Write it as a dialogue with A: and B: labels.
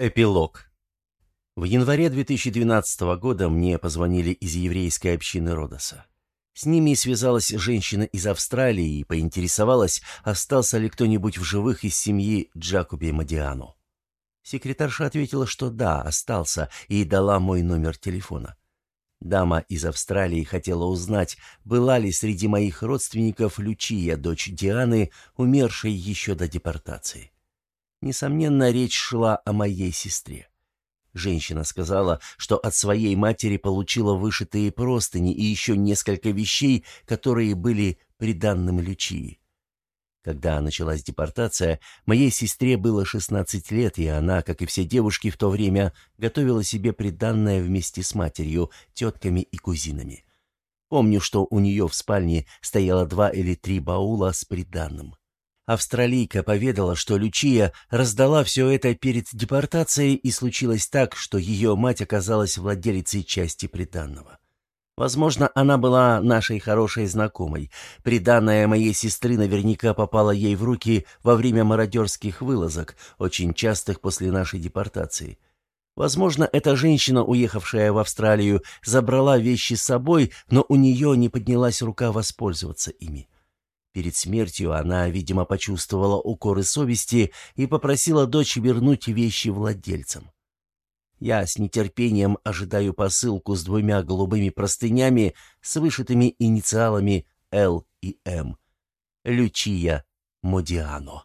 A: Эпилог. В январе 2012 года мне позвонили из еврейской общины Родоса. С ними связалась женщина из Австралии и поинтересовалась, остался ли кто-нибудь в живых из семьи Джакоби Мадиану. Секретарша ответила, что да, остался, и дала мой номер телефона. Дама из Австралии хотела узнать, была ли среди моих родственников Лючия, дочь Дианы, умершей еще до депортации. Несомненно, речь шла о моей сестре. Женщина сказала, что от своей матери получила вышитые простыни и еще несколько вещей, которые были приданным Лючии. Когда началась депортация, моей сестре было 16 лет, и она, как и все девушки в то время, готовила себе приданное вместе с матерью, тетками и кузинами. Помню, что у нее в спальне стояло два или три баула с приданным. Австралийка поведала, что Лючия раздала все это перед депортацией, и случилось так, что ее мать оказалась владелицей части приданного. Возможно, она была нашей хорошей знакомой. Приданная моей сестры наверняка попала ей в руки во время мародерских вылазок, очень частых после нашей депортации. Возможно, эта женщина, уехавшая в Австралию, забрала вещи с собой, но у нее не поднялась рука воспользоваться ими. Перед смертью она, видимо, почувствовала укоры совести и попросила дочь вернуть вещи владельцам. Я с нетерпением ожидаю посылку с двумя голубыми простынями с вышитыми инициалами «Л» и «М». Лючия Модиано.